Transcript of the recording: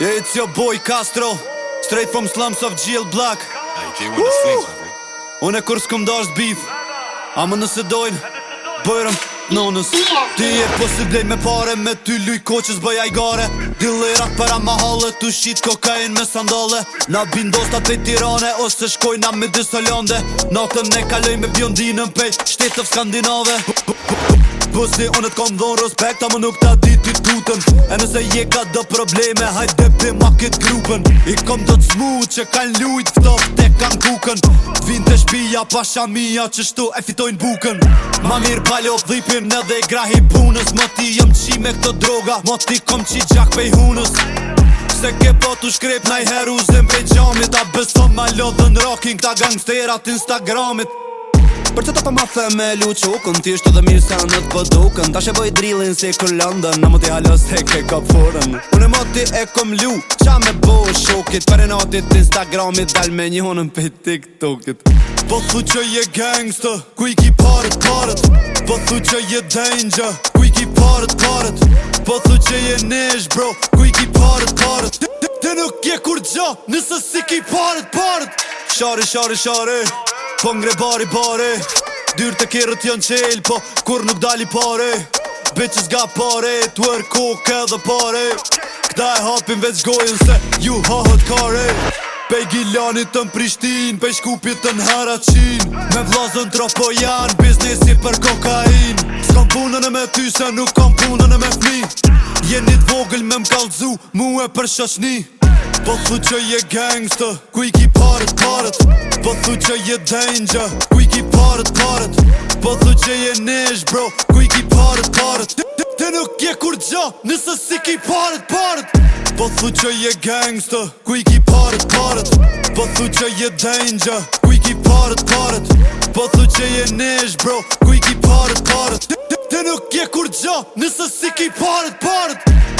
Yeah, it's your boy Castro Straight from slums of GL Black Unë e kur s'kum dash është bif A më nëse dojnë Bëjrëm në Ti e posiblej me pare Me ty luj koqës bëja i gare Dilerat para ma halë Tu shqit kokain me sandale Na bindos të atë tirane Ose shkoj na me disë hollande Natën e kaloj me bjondinën Pej shtetë të fskandinave pusi Unë t'kom dhon respekt, më nuk t'a di t'i tutën E nëse je ka dhe probleme hajt depti ma kët grupën I kom do t'smu që kan lujt ftof te kan kukën T'vin të shpija, pasha mija që shtu e fitojn bukën Ma mirë palo dhipin edhe i grahi punës Më ti jëm qi me këto droga Më ti kom qi gjak pej hunës Se ke po t'u shkrip na i heru zem pe gjamit A beson ma lodhën rocking ta gangsterat instagramit Për që të pa ma theme luqukën Ti është dhe mirë sa në të pëdukën po Ta shë bëj drillin si kër lëndën Në më t'i halë e ke ka përën Unë e moti e kom lu Qa me bo shokit Për e natit Instagramit Dal me një honën për TikTokit Po thu që je gangsta Ku i ki parët parët Po thu që je danger Ku i ki parët parët Po thu që je nesh bro Ku i ki parët parët Te nuk je kur gjo Nëse si ki parët parët Shari, shari, shari. Po ngre bari pare Dyrë të kjerët janë qelë Po kur nuk dali pare Bitches ga pare Twerk kukë dhe pare Këta e hapin veç gojën se Ju hohët kare Pej gilanit të në Prishtin Pej shkupit të në Haracin Me vlazën tropo janë Biznesi për kokain S'kam punën e me ty se nuk kam punën e me fmi Jenit vogël me m'kallëzu Mu për Mu e për shashni Po thu që je gangsta, ku i ki parët parët Po thu që je danger, ku i ki parët parët Po thu që je nesh bro, ku i ki parët parët Te nuk je kur gjo, nësë si ki parët parët Po thu që je gangsta, ku i ki parët parët Po thu që je danger, ku i ki parët parët Po thu që je nesh bro, ku i ki parët parët Te nuk je kur gjo, nësë si ki parët parët